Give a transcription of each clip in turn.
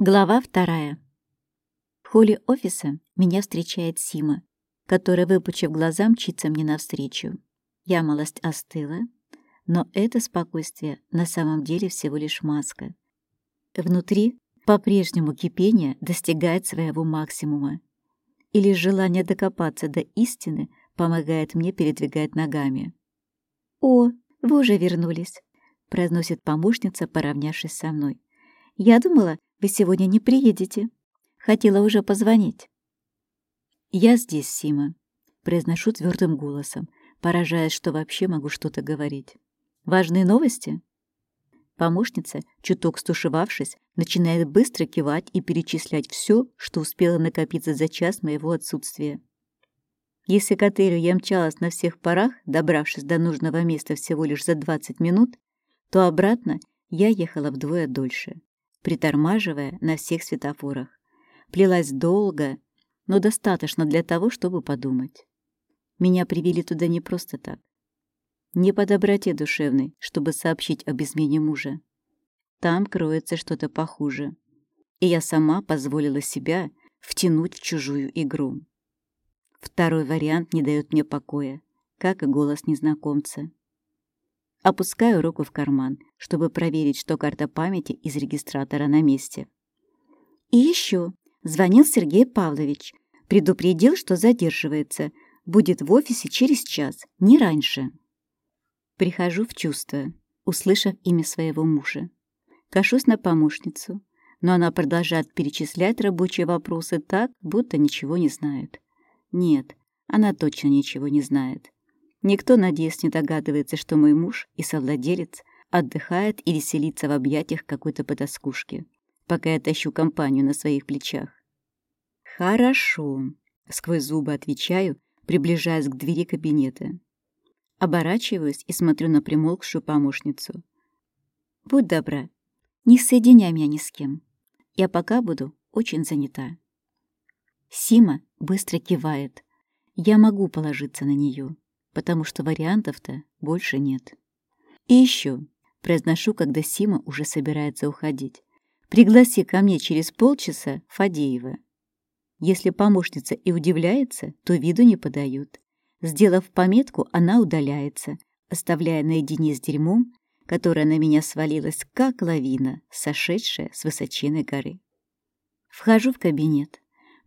Глава вторая. В холле офиса меня встречает Сима, которая, выпучив глаза, мчится мне навстречу. Я малость остыла, но это спокойствие на самом деле всего лишь маска. Внутри по-прежнему кипение достигает своего максимума. И лишь желание докопаться до истины помогает мне передвигать ногами. «О, вы уже вернулись», — произносит помощница, поравнявшись со мной. «Я думала, вы сегодня не приедете. Хотела уже позвонить. Я здесь, Сима, произношу твердым голосом, поражаясь, что вообще могу что-то говорить. Важные новости? Помощница, чуток стушевавшись, начинает быстро кивать и перечислять все, что успела накопиться за час моего отсутствия. Если к отелю я мчалась на всех парах, добравшись до нужного места всего лишь за 20 минут, то обратно я ехала вдвое дольше притормаживая на всех светофорах. Плелась долго, но достаточно для того, чтобы подумать. Меня привели туда не просто так. Не по доброте душевной, чтобы сообщить об измене мужа. Там кроется что-то похуже. И я сама позволила себя втянуть в чужую игру. Второй вариант не дает мне покоя, как и голос незнакомца. Опускаю руку в карман, чтобы проверить, что карта памяти из регистратора на месте. И еще звонил Сергей Павлович. Предупредил, что задерживается. Будет в офисе через час, не раньше. Прихожу в чувство, услышав имя своего мужа. Кашусь на помощницу, но она продолжает перечислять рабочие вопросы так, будто ничего не знает. Нет, она точно ничего не знает. Никто, надеюсь, не догадывается, что мой муж и совладелец отдыхает и веселится в объятиях какой-то потаскушки, пока я тащу компанию на своих плечах. «Хорошо», — сквозь зубы отвечаю, приближаясь к двери кабинета. Оборачиваюсь и смотрю на примолкшую помощницу. «Будь добра, не соединяй меня ни с кем. Я пока буду очень занята». Сима быстро кивает. Я могу положиться на нее потому что вариантов-то больше нет. И еще, произношу, когда Сима уже собирается уходить, пригласи ко мне через полчаса Фадеева. Если помощница и удивляется, то виду не подают. Сделав пометку, она удаляется, оставляя наедине с дерьмом, которое на меня свалилось, как лавина, сошедшая с высоченной горы. Вхожу в кабинет,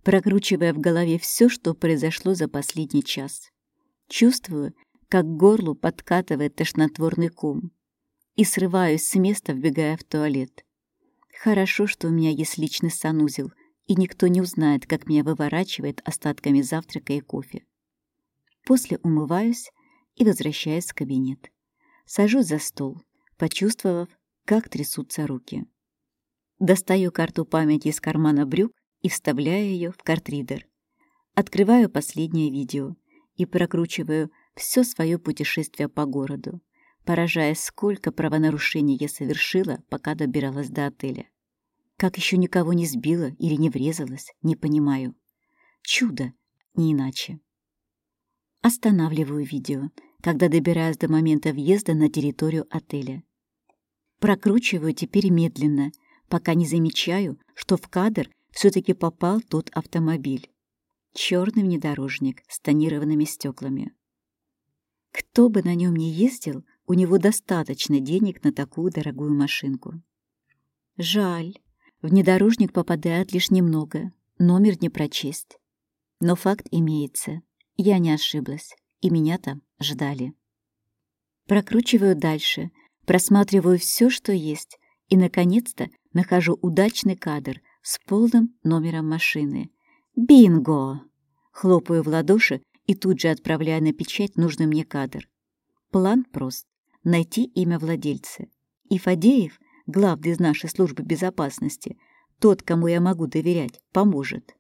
прокручивая в голове все, что произошло за последний час. Чувствую, как к горлу подкатывает тошнотворный ком. И срываюсь с места, вбегая в туалет. Хорошо, что у меня есть личный санузел, и никто не узнает, как меня выворачивает остатками завтрака и кофе. После умываюсь и возвращаюсь в кабинет. Сажусь за стол, почувствовав, как трясутся руки. Достаю карту памяти из кармана брюк и вставляю ее в картридер. Открываю последнее видео и прокручиваю все свое путешествие по городу, поражаясь, сколько правонарушений я совершила, пока добиралась до отеля. Как еще никого не сбила или не врезалась, не понимаю. Чудо, не иначе. Останавливаю видео, когда добираюсь до момента въезда на территорию отеля. Прокручиваю теперь медленно, пока не замечаю, что в кадр все-таки попал тот автомобиль. Черный внедорожник с тонированными стеклами. Кто бы на нем ни ездил, у него достаточно денег на такую дорогую машинку. Жаль, внедорожник попадает лишь немного, номер не прочесть. Но факт имеется. Я не ошиблась, и меня там ждали. Прокручиваю дальше, просматриваю все, что есть, и, наконец-то, нахожу удачный кадр с полным номером машины — Бинго! Хлопаю в ладоши и тут же отправляю на печать нужный мне кадр. План прост — найти имя владельца. И Фадеев, главный из нашей службы безопасности, тот, кому я могу доверять, поможет.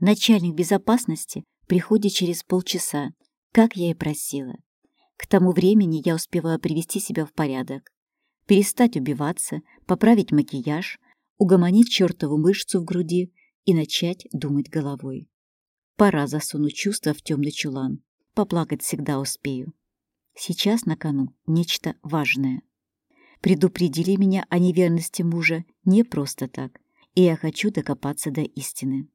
Начальник безопасности приходит через полчаса, как я и просила. К тому времени я успеваю привести себя в порядок, перестать убиваться, поправить макияж, угомонить чертову мышцу в груди и начать думать головой. Пора засунуть чувства в темный чулан. Поплакать всегда успею. Сейчас на кону нечто важное. Предупредили меня о неверности мужа не просто так, и я хочу докопаться до истины.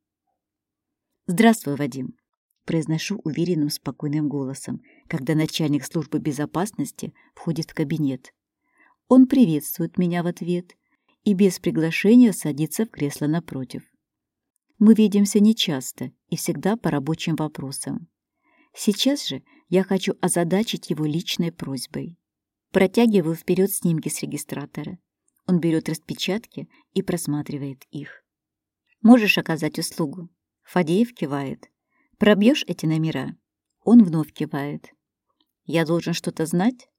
«Здравствуй, Вадим», — произношу уверенным, спокойным голосом, когда начальник службы безопасности входит в кабинет. Он приветствует меня в ответ и без приглашения садится в кресло напротив. Мы видимся нечасто и всегда по рабочим вопросам. Сейчас же я хочу озадачить его личной просьбой. Протягиваю вперед снимки с регистратора. Он берет распечатки и просматривает их. «Можешь оказать услугу?» Фадеев кивает. «Пробьешь эти номера?» Он вновь кивает. «Я должен что-то знать?»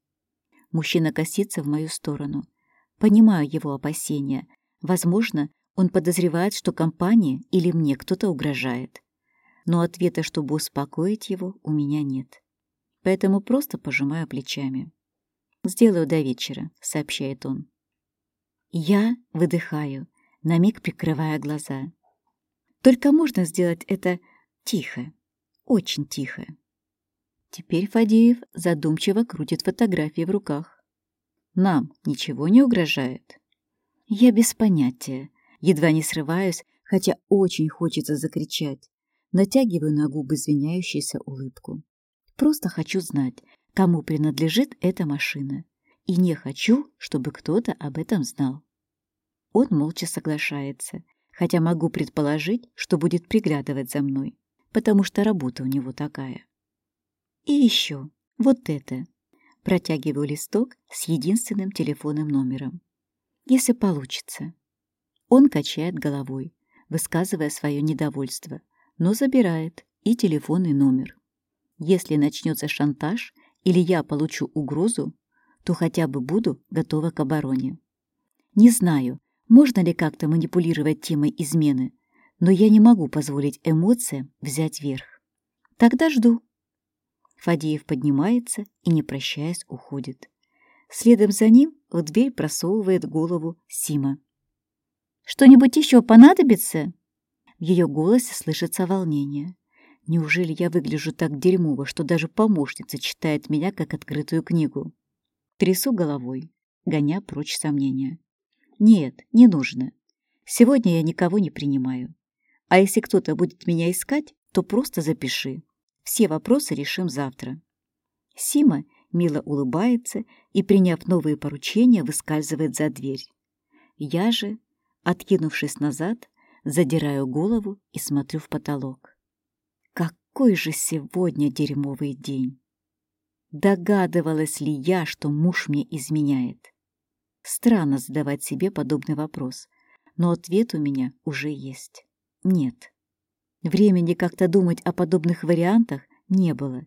Мужчина косится в мою сторону. Понимаю его опасения. Возможно, он подозревает, что компании или мне кто-то угрожает. Но ответа, чтобы успокоить его, у меня нет. Поэтому просто пожимаю плечами. «Сделаю до вечера», — сообщает он. Я выдыхаю, на миг прикрывая глаза. Только можно сделать это тихо, очень тихо. Теперь Фадеев задумчиво крутит фотографии в руках. Нам ничего не угрожает. Я без понятия, едва не срываюсь, хотя очень хочется закричать. Натягиваю на губы извиняющуюся улыбку. Просто хочу знать, кому принадлежит эта машина и не хочу, чтобы кто-то об этом знал. Он молча соглашается, хотя могу предположить, что будет приглядывать за мной, потому что работа у него такая. И еще вот это. Протягиваю листок с единственным телефонным номером. Если получится. Он качает головой, высказывая свое недовольство, но забирает и телефонный номер. Если начнется шантаж или я получу угрозу, то хотя бы буду готова к обороне. Не знаю, можно ли как-то манипулировать темой измены, но я не могу позволить эмоциям взять верх. Тогда жду. Фадеев поднимается и, не прощаясь, уходит. Следом за ним в дверь просовывает голову Сима. «Что-нибудь еще понадобится?» В ее голосе слышится волнение. Неужели я выгляжу так дерьмово, что даже помощница читает меня как открытую книгу? Трясу головой, гоня прочь сомнения. Нет, не нужно. Сегодня я никого не принимаю. А если кто-то будет меня искать, то просто запиши. Все вопросы решим завтра. Сима мило улыбается и, приняв новые поручения, выскальзывает за дверь. Я же, откинувшись назад, задираю голову и смотрю в потолок. Какой же сегодня дерьмовый день! Догадывалась ли я, что муж мне изменяет? Странно задавать себе подобный вопрос, но ответ у меня уже есть. Нет. Времени как-то думать о подобных вариантах не было.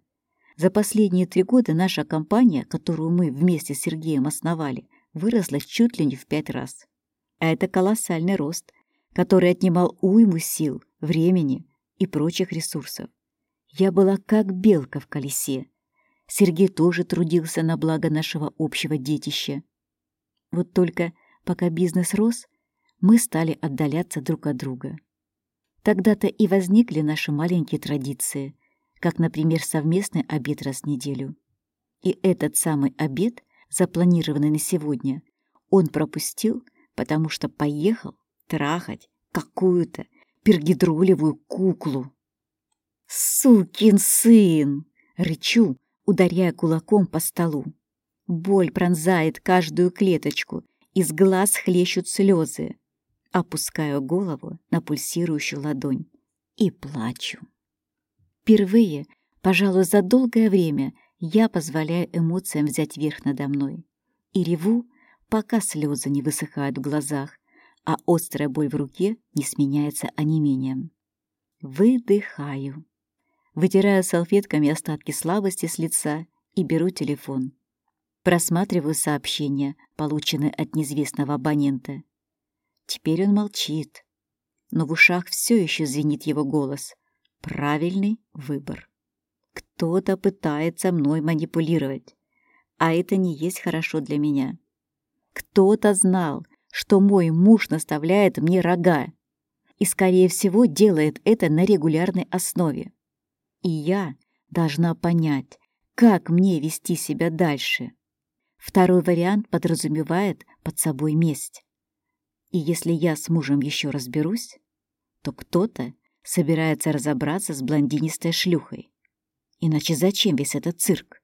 За последние три года наша компания, которую мы вместе с Сергеем основали, выросла чуть ли не в пять раз. А это колоссальный рост, который отнимал уйму сил, времени и прочих ресурсов. Я была как белка в колесе, Сергей тоже трудился на благо нашего общего детища. Вот только пока бизнес рос, мы стали отдаляться друг от друга. Тогда-то и возникли наши маленькие традиции, как, например, совместный обед раз в неделю. И этот самый обед, запланированный на сегодня, он пропустил, потому что поехал трахать какую-то пергидролевую куклу. «Сукин сын!» — рычу, ударяя кулаком по столу. Боль пронзает каждую клеточку, из глаз хлещут слезы. Опускаю голову на пульсирующую ладонь и плачу. Впервые, пожалуй, за долгое время я позволяю эмоциям взять верх надо мной. И реву, пока слезы не высыхают в глазах, а острая боль в руке не сменяется онемением. Выдыхаю. Вытираю салфетками остатки слабости с лица и беру телефон. Просматриваю сообщения, полученные от неизвестного абонента. Теперь он молчит, но в ушах все еще звенит его голос. Правильный выбор. Кто-то пытается мной манипулировать, а это не есть хорошо для меня. Кто-то знал, что мой муж наставляет мне рога и, скорее всего, делает это на регулярной основе. И я должна понять, как мне вести себя дальше. Второй вариант подразумевает под собой месть. И если я с мужем еще разберусь, то кто-то собирается разобраться с блондинистой шлюхой. Иначе зачем весь этот цирк?